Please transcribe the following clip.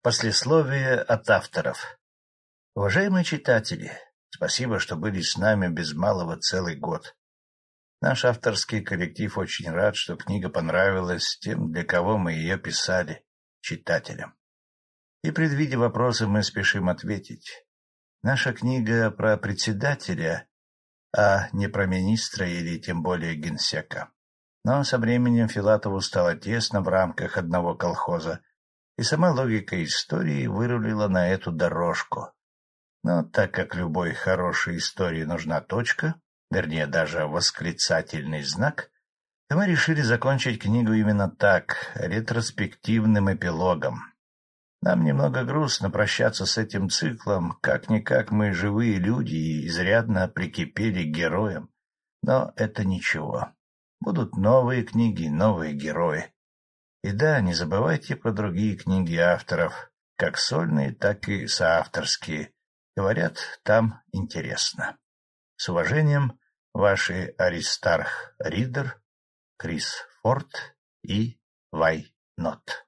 Послесловие от авторов. Уважаемые читатели, спасибо, что были с нами без малого целый год. Наш авторский коллектив очень рад, что книга понравилась тем, для кого мы ее писали, читателям. И, предвидя вопросы, мы спешим ответить. Наша книга про председателя, а не про министра или тем более генсека. Но со временем Филатову стало тесно в рамках одного колхоза, и сама логика истории вырулила на эту дорожку. Но так как любой хорошей истории нужна точка, вернее, даже восклицательный знак, то мы решили закончить книгу именно так, ретроспективным эпилогом. Нам немного грустно прощаться с этим циклом, как-никак мы живые люди и изрядно прикипели к героям. Но это ничего. Будут новые книги, новые герои. И да, не забывайте про другие книги авторов, как сольные, так и соавторские. Говорят, там интересно. С уважением, ваши Аристарх Ридер, Крис Форд и Вай Нот.